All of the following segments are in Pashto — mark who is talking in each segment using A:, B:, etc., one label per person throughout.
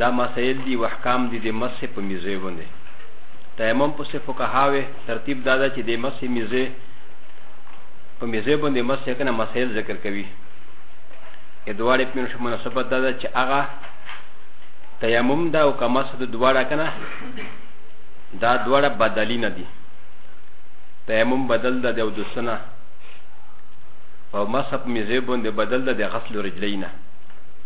A: دا مسائل دي واحکام دي د مسح په میزه باندې تیمم په صفو کهاوه ترتیب دا ده چې د مسح میزه په میزه باندې مسح کنه مسائل ذکر کوي ادواره په منشه مناسبت دا ده چې هغه تیمم دا او کمسه د دواړه کنه دا دواړه بدلی نه دي تیمم بدل ده د دوسنه او مسح په میزه باندې بدل ده د غسل رجلینه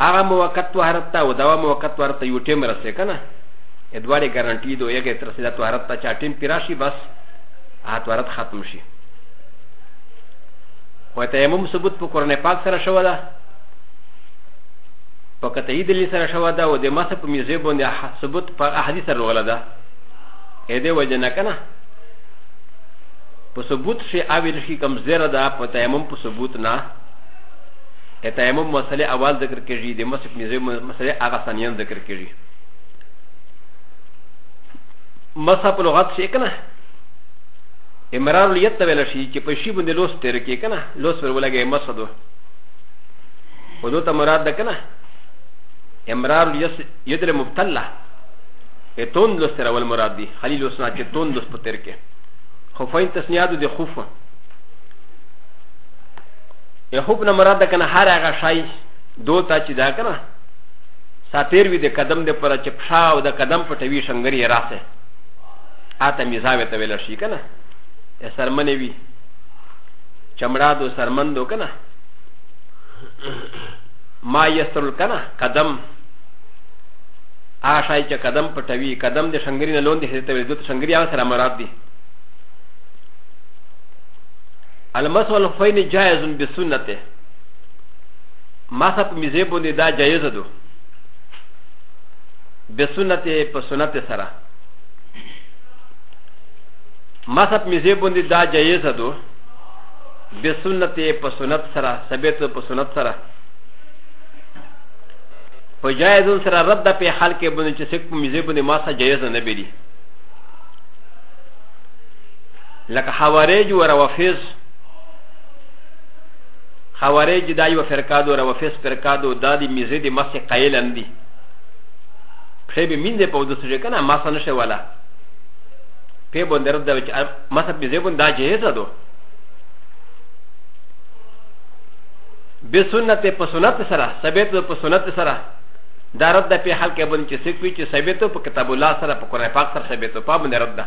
A: هغه موقت طهارت ته او دا موقت طهارت ته یو ټیم رسې که نه ادوارې ګارانټي دو یګه تر سیده طهارت ته چا ټیم پیرا شي بس هغه طهارت ختم شي خو تیمم ثبوت په قرآن پاک سره شوه ده په قطعي دلیل سره شوه ده او د مسه په میزه باندې ثبوت په احادیث سره وغله ده اې دې وجه نه که نه په ثبوت شي اویل شي کم زیره ده په تیمم په ثبوت نه د تیمم مسله اول ذکر کیږي د مسح میزه مسله هغه ثانیان ذکر کیږي مسح په لغت شي کنه امرار الیت ته ویل شي چې په شی باندې لوس تیر کې کنه لوس ور ولګي مسح دو ودو ته مراد ده کنه امرار الیت یدل مبتلا ا تون لوس تر اول مراد دي خلیل لوس نه چې تون لوس په تیر کې خفین تسنیاد د خوفه ي خوب نه مراد کنه هر هغه شای دوتا چې دا کنه ساتیر وي د قدم د پر چې پښا او د قدم پټوي شنګري راسه اته میزاوي ته ویل شي کنه سرمنې وي چمړا دو سرمندو کنه ما یستر کنه قدم آشای چې قدم پټوي قدم د شنګري نه لوند هي ته ویل دوت شنګري هغه سره مراد دي المسو الخفين جائز بسنته مسا په مزه باندې دا جائز ده بسنته په سنت سره مسا په مزه باندې دا جائز ده بسنته په سنت سره ثبت په سنت سره په جائز سره رد په حال کې باندې چې څوک په مزه باندې مسا جائز نه بلی لکه خوارج و روافظ خوارج دا یو فرقه دو روافظ فرقه دو دا دی میزه دی مسی قیل اندی پښې به مين دی په ودسو چې کنه ما سنه شي والا په باندې رد وچ ما سب میزه باندې دا جهیز دو به سنت په سنت سره ثابت په سنت سره دا رد په حال کې باندې چې سکوي چې ثابت په کتاب الله سره په قرآن پاک سره ثابت په باندې رد ده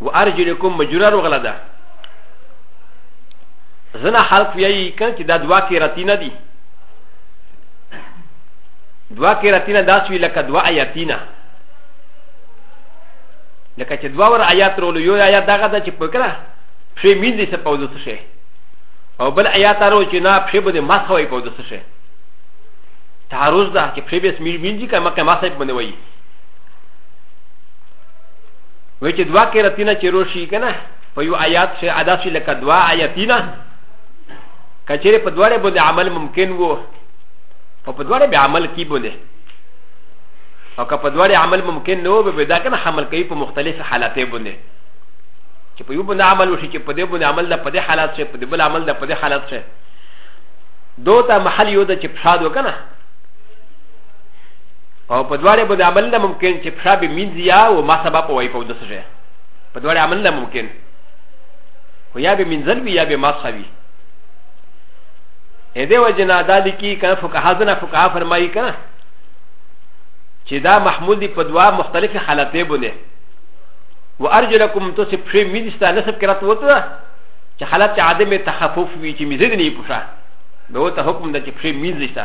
A: و ارجلکم مجرا رغلا ده زنا خلق ویایی کن چې دا دوا کې راتینه دي دوا کې راتینه داس وی لکه دوا آیاتینه لکه چې دوا ور آیات رولو یو آیات دغه ده چې پکړه پښې مين دي څه پوزو څه شي او بل آیات ارو چې نه پښې باندې ما خوي پوزو څه شي تعرض ده چې پښې به سمیر مين دي کما کما صاحب باندې وایي و چې دوا کې رتینه چې روشي که نه په یو آیات چې ادا شي لکه دوا آیاتینه که چېرې په دواړه باندې عمل ممکن وو او په دواړه به عمل کی بوله او که په دواړه عمل ممکن نه وو به دا که نه حمل کوي په مختلف حالاتې باندې چې په یو باندې عمل وشي چې په دې باندې عمل ده په دې حالات شي په دې بل عمل ده په دې حالات شي دوته محل یو ده چې پښاد وکنه او په دواړه باندې عمل نه ممکن چې پښه به مینځي یا و ما سبا په وای په ودس شه په دواړه عمل نه ممکن خو یا به مینځل وي یا به ما سوي ا دې وجه نه دا لیکي کنه فقها زنه فقها فرمایي کنه چې دا محمود دی په دوا مختلفې حالتې بونه و ارجلکم تو سې پښې مینځته نه سب کرات وته چې حالت عدم تخفف وي چې مزید نه پښه به وته حکم د چې پښې مینځته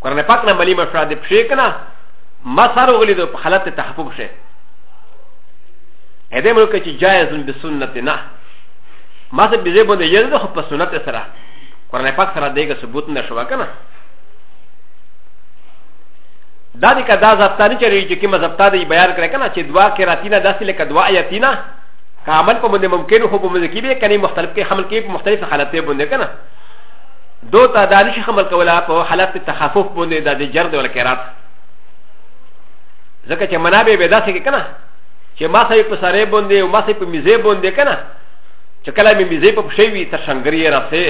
A: قرآن پاک نه ملي مشوره د پښې کنه ما سره غلي د حالت تحفظ شه هدا ملک چې جایز به سنت نه ما سره بيزه باندې یل ده خو په سنت سره قرآن پاک سره دغه ثبوت نه شو کنه دا دې کدا زفتانی چې ریږي کې مزبتا دې بیان کړ کنه چې دعا کې راتینه داسې لکه دعا یتینه کامل په باندې ممکن هو په باندې کې به کني مختلف کې حمل کې مختلف حالتې باندې کنه دو تا دا نشي خمل کولا په حالت تخفف باندې دا د جرد ولا کرات ځکه چې منابع به داسې کې کنه چې ما سې په سره باندې او ما سې په میزه باندې کنه چې کله مې میزه په شی وی تر شنګری راځي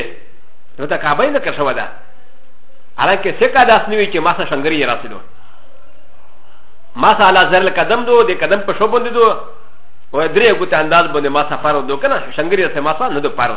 A: نو دا کابه نه کښ ودا حالانکه څه کا داس نیوي چې ما سره شنګری راځي دو ما سره علا زر قدم دو د قدم په شو باندې دو و درې ګوت انداز باندې ما سفر دو کنه شنګری سره ما سره نه دو پاره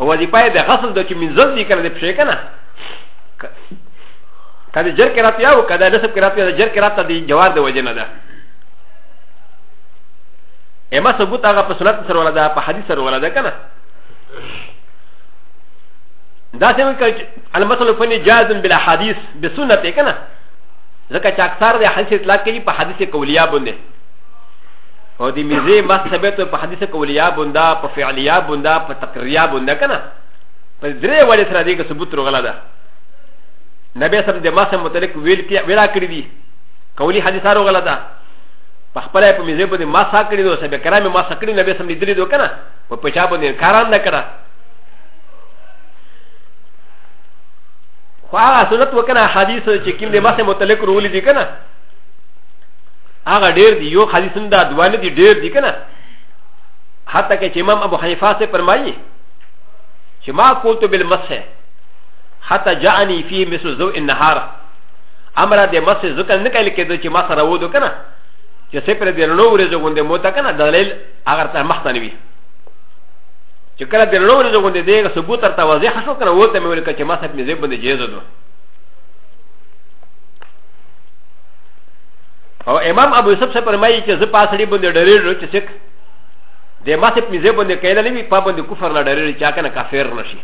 A: او وظیفه یې د غسل ده چې منزل دي کنه د پښې کنه که د جر کې راته یو که د نسب کې راته د جر کې راته د جوار د وجه نه ده اما ثبوت هغه په سنت سره ولا ده په حدیث سره ولا ده کنه دا څنګه کوي المثل فني جاز بلا حدیث بسنت کنه ځکه چې اکثر د حدیث اطلاق کوي په حدیث کولیه باندې او د میزه ما ثبت په حدیث قولیا بندا په فعلیا بندا په تقریا بندا کنه په درې وړي سره دې کې ثبوت رغلا ده نبی سم د ما سم متعلق ویل کې ویلا کړی دي قولی حدیث رغلا ده په خپل په میزه باندې ما سا کړی دوه سبه کرام ما سا کړی نبی سم لیدلی دوه کنه په پچا باندې کاران نه کړه خو هغه سنت وکنه حدیث چې کوم د ما سم متعلق رغلی دي کنه هغه ډیر دی یو خالي سن دا دوه نه دی ډیر دی کنه حتی که چې امام ابو حنیفه سے فرمایي چې ما قلت بالمسح حتی جاءني فی مثل ذو النهار امر د مسح ذکر نه کړي کېدو چې ما سره ودو کنه چې سې پر دې نو ورې زګوندې موته کنه دلیل هغه تر مخ ته نیوي چې کله دې نو ورې زګوندې دې ثبوت تر توازی حشو کنه وته مې ولکه چې ما سره مې زې باندې جیز دوه او امام ابو یوسف صاحب فرمایي چې زه پاسړي باندې ډېرېږم چې څوک د ماسې په مزه باندې کېله نه وي په باندې کفر نه ډېرېږي چې هغه نه کافر نه شي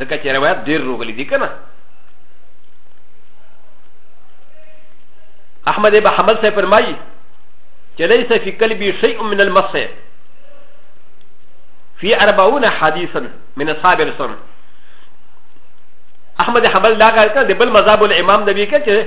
A: ځکه چې روایت ډېر روغلي دي که نه احمد ابن حمل صاحب فرمایي چې ليس في قلبي شيء من المسه في أربعون حديثا من أصحاب السنة أحمد حبل لا قال كان دبل مذاب الإمام دبيكا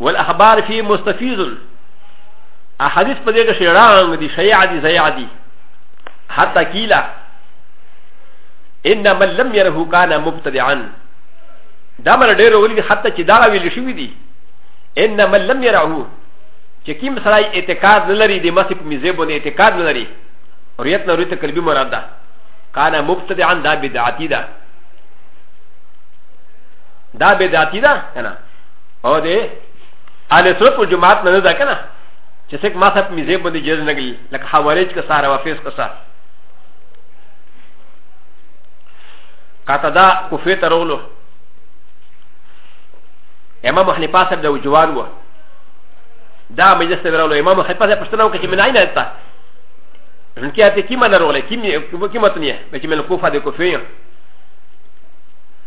A: والاخبار فيه مستفيض احاديث په دې کې شيران دي شيعه دي زيعه دي حتى كيلا ان من لم يره كان مبتدعا دا مر ډېر ولي حتى چې دا ویل شوی دي ان من لم يره چې کوم سړی اعتقاد نه لري د مسیح په میزه باندې اعتقاد نه لري اوریت نه ورته قلبي مراد ده کان مبتدعا دا بدعتي ده دا بدعتي ده کنه او دې اهل سنت په جماعت نه ده کنه چې څوک ما صاحب میزه باندې جز نه غلي لکه حوالج کا سارا وافیس کا سارا کاته دا کوفه ته رولو امام حنیفه صاحب د وجوان و دا مجلس ته رولو امام حنیفه صاحب پښتنه وکړي چې منای نه تا نن کې اته کیمه نه رولې کیمه کیمه تنه به چې من کوفه د کوفه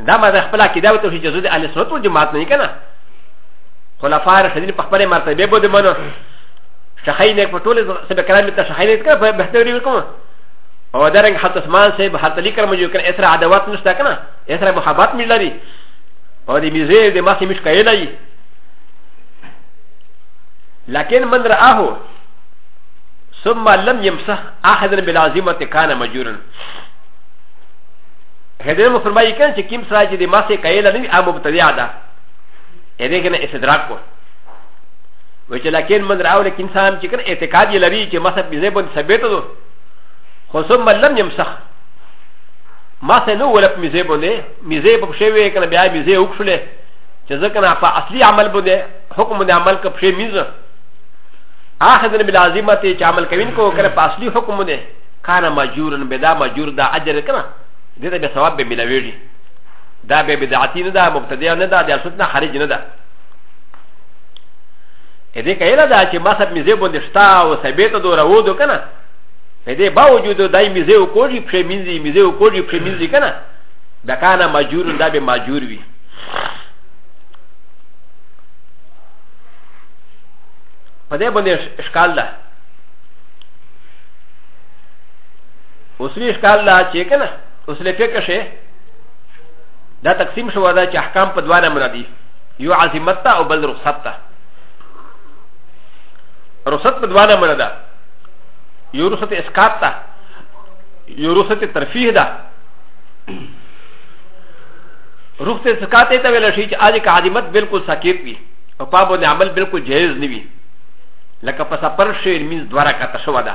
A: دا ما د خپل عقیده او توحید جزو د اهل سنت او جماعت نه کنه خلفاء راشدین په خپل مرتبه بود منو شخی نه په ټول سبه کرام ته شخی نه کنه په بهتري وکم او درنګ حضرت عثمان صاحب حضرت علی کرم جو کنه اسره عداوت نشته کنه اسره محبت مل لري او د میزه د ماسه مش کایل لري لكن من رآه ثم لم يمسح احدا بالعزيمه كان مجورا هدر مفرمایي کنه چې کیم سره چې د ماسه کایل نه وي ا مبتدع ده ا دې کنه استدراک کو و چې لکن من راو لکن انسان چې کنه اعتقاد یې لري چې ماسه به زبون ثابت دو خو ثم لم يمسخ ماسه نو ولا په میزه باندې میزه په شی وی کنه بیا میزه وکړله چې ځکه نه په اصلي عمل باندې حکم باندې عمل کوي په میزه اخذن بلازمه چې عمل کوي کو کنه په اصلي حکم باندې كان مجورا بدا مجور دا اجر كنا دې ته به ثواب به ملاويږي دا به بدعتي نه ده مبتدع نه ده د سنت نه خارج نه ده ا دې کایله دا چې ما سب مزه باندې شتا او سبې ته دوره و دو کنه په دې باوجود دای مزه او کوجی په مینځي مزه او کوجی په مینځي کنه دا کانه ماجور دا به ماجور وي په دې باندې اشکال ده اوس وی ښکال دا چې کنه اوس له فقه شي دا تقسیم شو دا چې احکام په دوانه مرادي یو عظمت او بل رخصت ته رخصت په دوانه مراده یو رخصت اسقاط ته یو رخصت ترفیه ده رخصت اسقاط ته ویل شي چې اج کا عظمت بالکل ساکت وي او پابو د عمل بالکل جایز نه وي لکه په سفر شي مینز دواره کا تشوه ده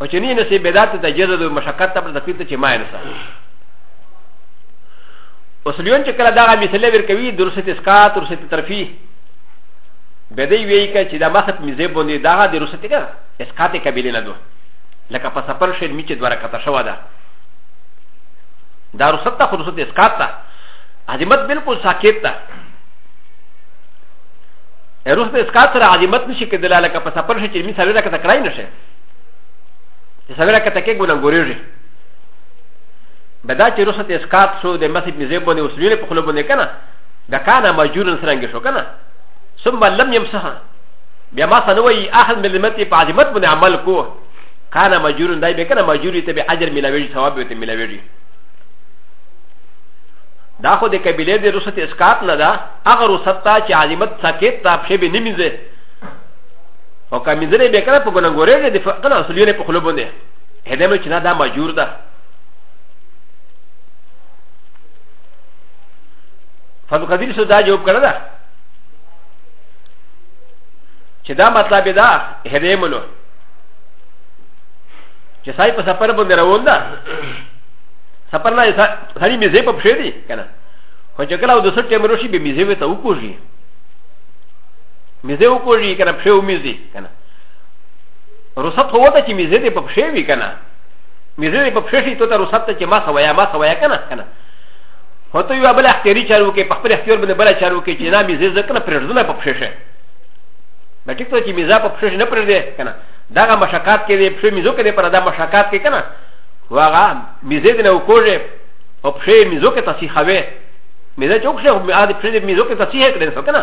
A: او چې نه نصیب به دات ته جزا د مشقت ته پر تکلیف ته چې ما انسا اوس لیون چې کله دا مثله ور کوي درسه تسکات درسه ترفی به دی وی ک چې دا مخت میزه باندې دا د درسه تګه اسکات کبیله نه دو لکه په سفر شې میچ دواره کته شو ده دا رسد ته خو رسد اسکات ته عظمت بالکل ساکت ته رسد اسکات سره عظمت نشي کېدلای لکه په سفر شې چې میچ سره کته کړای نشي چې سویره کته کې ګونه ګورېږي بدا چې روسه ته اسکات شو د مسجد نزه باندې وسویل په خلو باندې کنه د کانا ماجورن سرنګ شو کنه ثم لم يمسح بیا ما سنوي اخذ ملمتي په عظمت باندې عمل کو کانا ماجورن دای به کنه ماجوري ته به اجر ملاوي ثواب به ته ملاوي دا خو د قبيله د روسه ته اسکات نه دا اگر روسه ته چې عظمت ساکت تا په شی به نمیزه او که مزرې به کنه په ګنګورې نه دي کنه اصلي نه په خلو باندې هدا مې چې نه دا ماجور ده فضل قدیر سو دا جواب کړه ده چې دا مطلب دا هدا ملو چې سای په سفر باندې روان ده سفر نه سړي مې زه په پښې دي کنه خو چې کله د سټ ټیم روشي به مې زه وته وکوږي مزه وکړي کنه پښه ومزي کنه رخصت هو ته چې مزه دې په پښه وي کنه مزه دې په پښه شي ته رخصت ته چې ما سوایا ما سوایا کنه کنه هو ته یو بل اختیاري چارو کې په خپل اختیار باندې بل چارو کې چې نه مزه ځکه نه پرځنه په پښه شي به ټیک ته چې مزه په پښه نه پرځي کنه دغه مشکات کې دې پښه مزه کې پر دا مشکات کې کنه واغه مزه دې نه وکړي او پښه مزه کې تصحیح خوي مزه چې وکړي او مزه کې تصحیح کړي کنه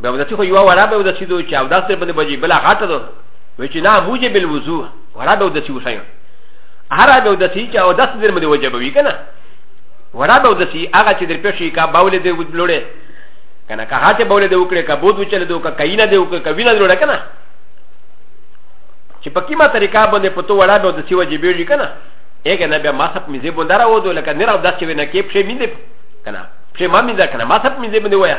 A: به ودا چې خو یو ورا به ودا چې دوی چې او داس ته باندې بجې بلا غاټه دو وی چې نه موجه بل وضو ورا به ودا چې وشایم هر به ودا چې او داس دې باندې وجب وی کنه ورا به ودا چې هغه چې در پېښې کا باول دې وډلوړې کنه که هاته باول دې وکړې کا بود وچل دو کا کینا دې وکړې کا وینا وډلوړې کنه چې په کیما طریقه باندې پتو وړا به ودا چې وجب وی کنه هغه نه به ما سب مزه بندره ودو لکه نه راو داس چې نه کې پښې مینده کنه پښې ما مینده کنه ما سب مزه بنده ویا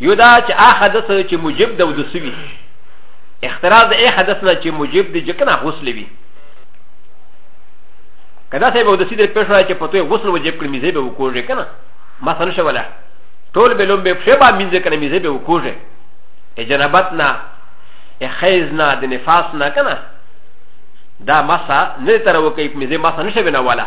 A: یو دا چې هغه حدث چې موجب د وضو سوي اختراز د هغه حدث نه چې موجب د جکنه غسل وي کدا سه به د سیدر پښه راځي چې پتوې غسل وجب کړی میزه به وکوږي کنه ما سن شو ولا ټول به لوم به پښه با مینځه کنه میزه به وکوږي ای جنابت نه ای خیز نه د نفاس نه کنه دا مسا نه تر وکي میزه ما سن شو نه ولا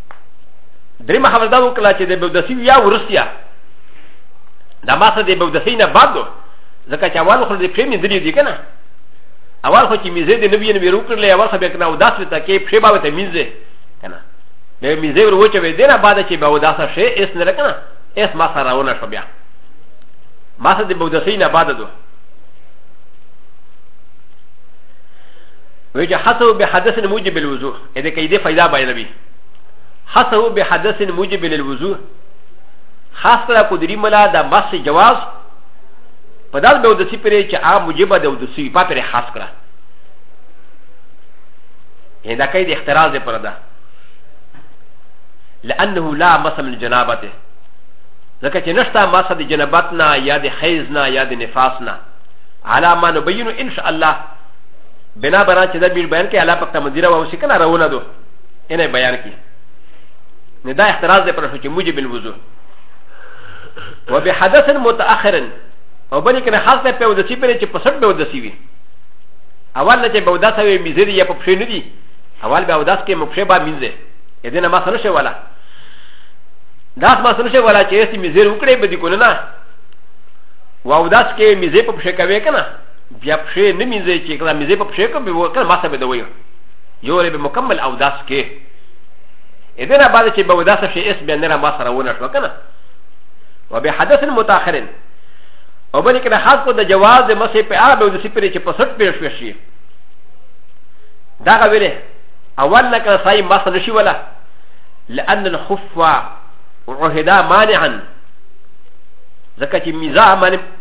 A: درې محاول دا وکړه چې د بودسي یا ورسیا دا ماسه د بودسي نه بعد ځکه چې اول خو د پرېمې درې دي کنه اول خو چې میزه د نبی نبی وکړلې اول خو به کنه او داس ته کې پرې باوته میزه کنه د میزه ور وچه وې دینه بعد چې به وداسه شي اس نه لکنه اس ما سره ونه شو بیا ماسه د بودسي نه بعد دوه وجه حسب بحدث موجب الوضوء ا د قیدې فایده بیانوي حسو به حدث موجب للوضوء خاص کړه کو دری ملا د مس جواز په داس به ودسی پرې چې عام موجب د ودسی په پرې خاص کړه هدا کوي د اختراز پر ده لانه لا مثل الجنابته ځکه چې نشته ماسه د جنابت نه یا د حیز نه یا د نفاس نه علامه نبینو ان شاء الله بنا برا چې دا بیر بیان کې الله پاک ته مدیره و اوسې کنه راونه دو انه بیان کې نه دا احتراز دی پر شو چې موجب الوضو و به حدث متأخر او بلې کنه خاص ته په ودسی پر چې پسټ به ودسی وي اول نه چې به وداس وي میزه دی یا په پښې نه دی اول به وداس کې مخشه به مینځه اې دې نه ما سره شي ولا دا ما سره شي ولا چې سي میزه وکړي به دې کو نه و وداس کې میزه په پښې کوي کنه بیا پښې نه مینځي چې کله مینځي په پښې کوم به وکړ ما سبه دوی یو ری به مکمل او داس کې اې دې نه بعد چې به وداس شي اس به نه را ما سره ونه شو کنه و به حدث متأخرن او بل کې خاص کو د جواز د مسې په اړه به د سپری چې په سټ پیش وشي دا غوړي اول نه کړه صاحب ما سره شي ولا لأن الخفة وعهدا مانعا ځکه چې میزا مانع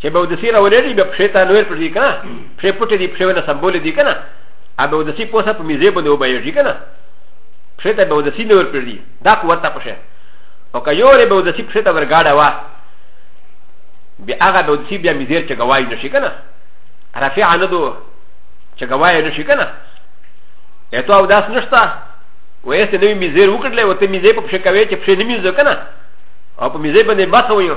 A: چې به ودسي راولې دي به پښې ته لویر پرې کنه پښې پټې دي پښې ونه سمبول دي کنه ا به ودسي پوسه په میزه باندې وبایږي کنه پښې ته به ودسي لویر پرې دي دا قوت ته پښې او که یو لري به ودسي پښې ته ورګاډه وا بیا هغه به ودسي بیا میزه چې گواهی نشي کنه رفیع نه دو چې گواهی نشي کنه اته او داس نشته وې ته نوې میزه وکړلې وته میزه په پښې کوي چې پښې نه میزه کنه او په میزه باندې باسه وایو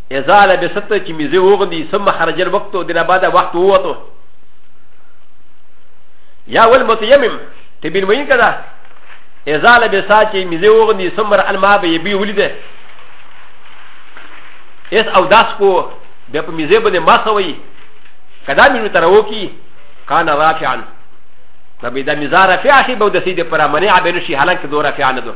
A: اذا لبست چې مې زه وغندي ثم خرج الوقت او دنا بعد وخت ووتو یا ول متیمم ته بین وین کړه اذا لبسا چې مې زه وغندي ثم را الماء به بي ولیده اس او داس کو بیا په میزه باندې ما خوي کدا مې تر وکی کان رافعا نبی دا میزه رافع شي به د سید پر منع به نشي حالانکه دو رافع نه دوه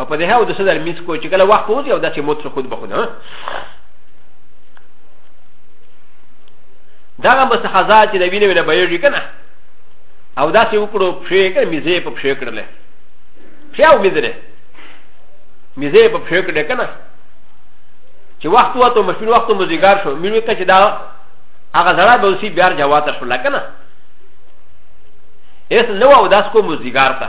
A: او په دې هاو د څه در میس کو چې کله وخت وځي او داسې موت خود به خود ها دا هم بس خزا چې د وینې وینې بهېږي که نه او داسې وکړو پښې یې کړې میزې په پښې کړلې پښې او میزرې میزې په پښې کړلې که نه چې وخت وته مشکل وخت مو زیګار شو مینه ته چې دا هغه زړه به اوسې بیا جواب شو لکه نه اس نو او داس کو مو زیګار ته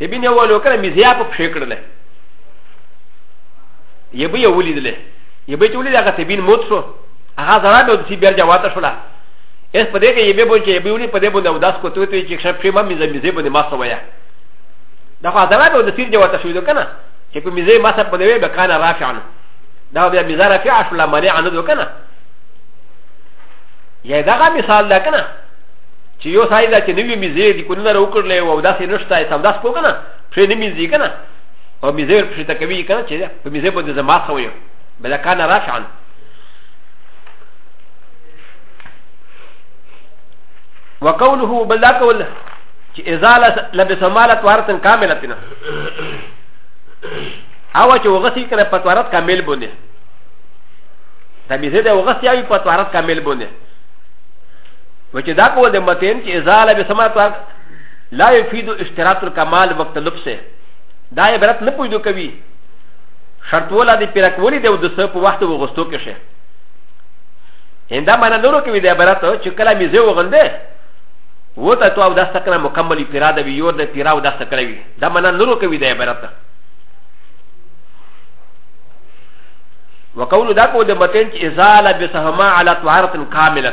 A: ابن اول وکړه مزیا په پښې کړل یې به یې ولیدل یې به چې ولید هغه تبین موت شو هغه زړه به د سی بیا جواته شوله اس په دې کې یې به بول چې یې به ولید په دې باندې اوداس کوته وي چې ښه پښې ما مزه مزه باندې ما سویا دا خو زړه به د سی جواته شوې کنه چې په مزه ما سره په دې به کان رافعن دا بیا مزه رافع شوله معنی عنه دوکنه یې دا مثال ده کنه چې یو سای دا چې نوی میزه دی کو نه راوکړلې او داسې نشته یې سم داس کو کنه پرې نه میزه کنه او میزه ور پښته کوي کنه چې په میزه باندې زما خو یو بل کان راشان
B: وقوله بل دا کول چې ازاله لبس ماله توارتن کاملتنا او چې وغسی کنه په توارت کامل باندې دا میزه دی وغسی او په توارت کامل باندې و چې دا قول د متین چې ازاله به سماته لا يفيد اشتراط الكمال وقت لبسه دا عبرت نه پویدو کوي شرط ولا دی پیرک ولی دی او د سپ وخت و غستو کې شه اندا معنا نورو کوي د عبرت چې کله می زه وغنده و ته تو او داسته کنه مکمل پیرا د وی یور د پیرا او داسته کړی وی دا معنا نورو کوي د عبرت وقول دا کو د متن چې ازاله بسهما على طهارت كامله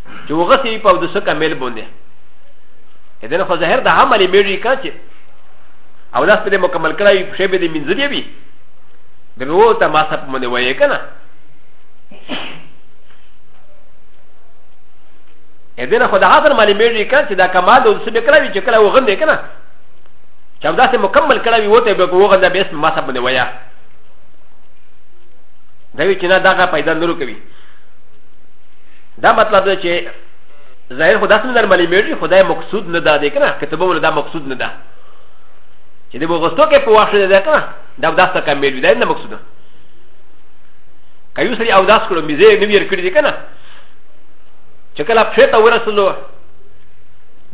B: چې وغسې وي په اودسه کامل باندې دنه خو ظاهر د عملې مېږي که چې اودس پرې مکمل کړی وي پښې به دې مینځلې وي د نو ته ماسه په باندې وایې که نه دنه خو د عصر مالې مېږي که چې دا کمال د اودسه به کړی وي چې کله وغندې که نه چې اودسه مکمل کړی وي وته به وغنده به اسم ماسه باندې وایه دا وی چې نه دغه پیدا نورو کوي دا مطلب ده چې ظاهر خدا سم در ملي مېږي خدای مقصود نه ده دې کنه کتابه ول دا مقصود نه ده چې دې وغوستو کې په واښه ده کنه دا داس ته کمې وي دا نه مقصود ده کيو سري او داس کړو مزه نه ویر کړی دې کنه چې کله په ته ورسلو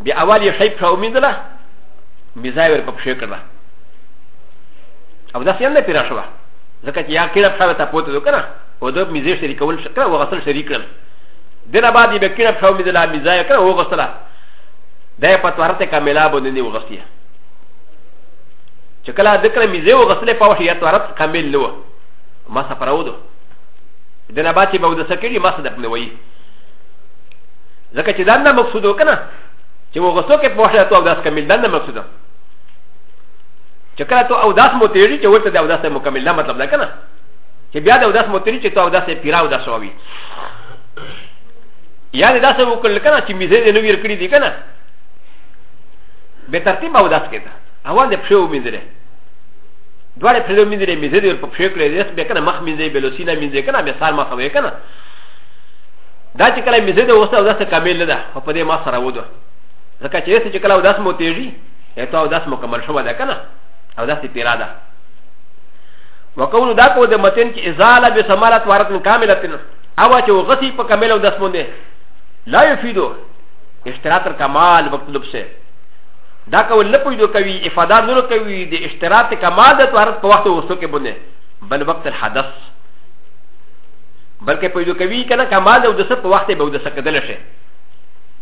B: بیا اول یې شیب شو امیدله مزه ور په شیب کړه او داس یې نه پیرا شو ځکه چې یا کړه په تا پوتو کنه و د میزې شریکول شکره و غسل شریک کړل دنه بعد یې بکینه په شاو میزلا میزا یې کړه و غسله دا یې په توارته کاملا باندې نه وغسلې چې کله د کله میزې و غسلې په وخت یې توارت کامل نه و ما سپراو دو دنه بعد چې به ود سکړي ما صدق نه وایي ځکه چې دا نه مقصود وکنه چې و غسلو کې په وخت ته او داس کامل دا نه مقصود ده چې کله ته او داس مو تیری چې ورته د او داس مکمل نه مطلب ده کنه چې بیا د اوداس متری چې ته اوداس یې پیرا اوداس ووي یا دې داسې وکړل کنه چې میزه دې نویر کړی دی کنه به ترتیب اوداس کېده اول دې پښې ومینځلې دواړه پښې ومینځلې میزه دې په پښې کړې دې به کنه مخ مینځې به لوسینا مینځې کنه به سار مخ وې کنه دا چې کله میزه دې وسته اوداس کامل نه ده او په دې ما سره ودو ځکه چې چې کله اوداس مو تیږي ته اوداس مکمل شوه ده کنه اوداس پیرا ده وقول دا کو د متن چې ازاله به سمالت وارت من کاملتن او چې وغسی په کامل او دسمون دی لا یفیدو اشتراط الکمال وقت لب سے دا کو لپی دو کوي افاده نور کوي د اشتراط کمال د وارت په وخت وسو کې بونه بل وقت الحدث بلکې په دو کوي کنه کمال او دسه په وخت به ودسه کېدل شي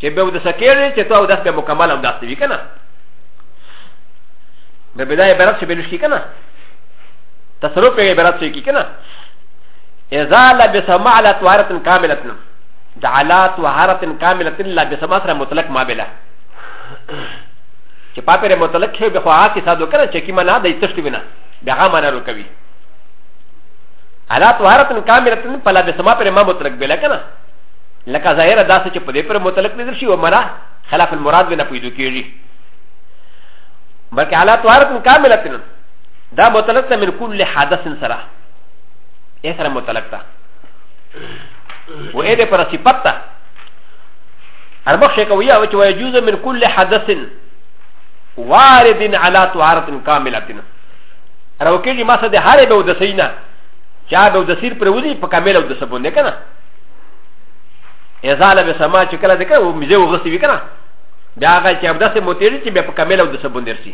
B: چې به ودسه کېږي چې تو دسه مکمل او دسه وی کنه به بدايه برات شي به نشي کنه تصرف په عبارت سوی کی کنه اذا لبس معلا طهارت کاملت نه د علا طهارت کاملت لا بسما سره مطلق ما بلا چې پاپه ر مطلق شوی به خو هاتي ساده کنه چې کی معنا د تشتی بنا بیا هغه معنا رو کوي علا طهارت کاملت نه پلا بسما پر ما مطلق بلا کنه لکه ظاهر دا چې په دې پر مطلق نه شي او مرا خلاف المراد نه پیدا کیږي بلکې علا طهارت کاملت نه دا مطلق ته من کل حدث سره ا سره مطلق ته و ا دې پر صفت ته اربخ شي کوي او چې ويجوز من کل حدث وارد على طهارت كامله راوکېږي ما سره د هرې به ودسینا چا به ودسیر پر وځي په کامله ودسه باندې کنه ازاله به سما چې کله د کړه مزه وغستی وکنه بیا هغه چې ابداسه موتېږي چې بیا په کامله ودسه باندې رسي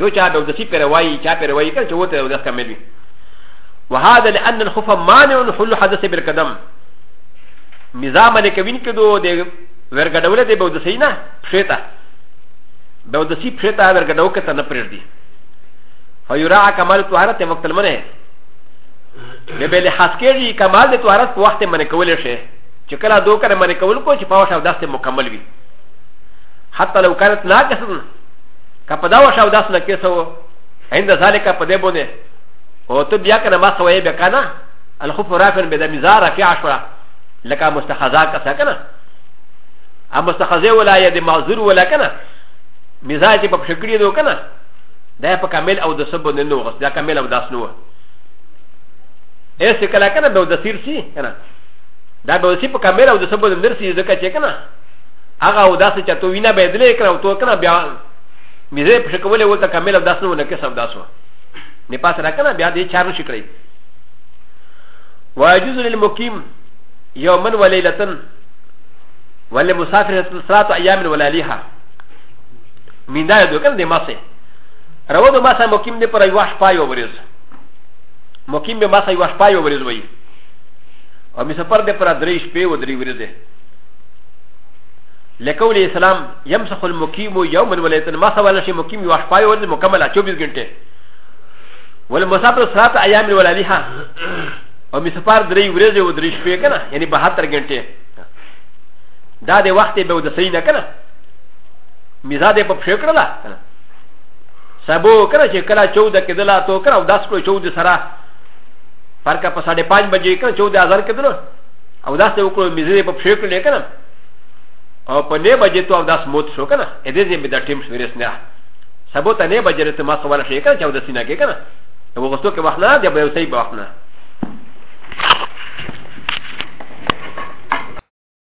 B: دو چا دو دسی پر وای چا پر وای کل چو ته دس کمل وی وهذا لان الخوف مانع حل حدث بالقدم نظام نه کوین کدو د ورګډول دی بو دسی نه پښتا بو دسی پښتا ورګډو کته نه پرې دی فیرا کمال طهارت وقت المنه به به له حسکری کمال د طهارت په وخت منه کول شي چې کله دوه کړه منه کول کو چې پاوښه داسته مکمل وي حتی لو كانت ناقصه که په دا وشا او داس نه کېسه و عند ذلك په دې بونه او ته بیا کنه ما سوې به کنه الخوف رافن به د مزار رفع شو لکه مستخزا کا څه کنه ا مستخزه ولا یا د معذور ولا کنه مزاج چې په شکړې دو کنه دا په کامل او د سب نه نو غس دا کامل او داس نو ایسه کله کنه به د سیر سی کنه دا به سی په کامل او د سب نه درسي ځکه چې کنه هغه او داسې چې تو وینا به دلې کړو تو کنه بیا میزه په شکولې ولته کامل او داسنه ونه کې سم داسو نه پاس راکنه بیا دې چارو شي کړی واجوز للمقيم يوما وليله ولمسافر ثلاثه ايام ولياليها من دا دو کنه دې ماسه روان ما سره مقیم دی پر یو شپه یو ورځ مقیم به ما سره یو شپه یو ورځ وایي او می سفر دی پر درې شپې و درې ورځې لکول اسلام يمسخ المقيم يوما وليتا ما سوال شي مقيم يو اشبا يو ورځ مکمله 24 غنټه والمسافر ثلاثه ايام ولا ليها او مسافر درې ورځې او درې شپې کنه یعنی 72 غنټه دا د وخت به د سینه کنه مزاده په پښه کړل کنه سبو کنه چې کله 14 کېدلا تو کنه 10 کو 14 سره فرق په 5:30 بجې کنه 14 هزار کېدلو او داسې وکړو مې زه په پښې کړلې که نه او په نه بجې ته اوداس موت شو که نه ا دې ځای مې د ټیم شمېرې سنه سبو ته نه بجې ته ما سوال شي که نه چې اوداسي نه کې که نه د وغوستو کې وخت نه د به یو صحیح وخت نه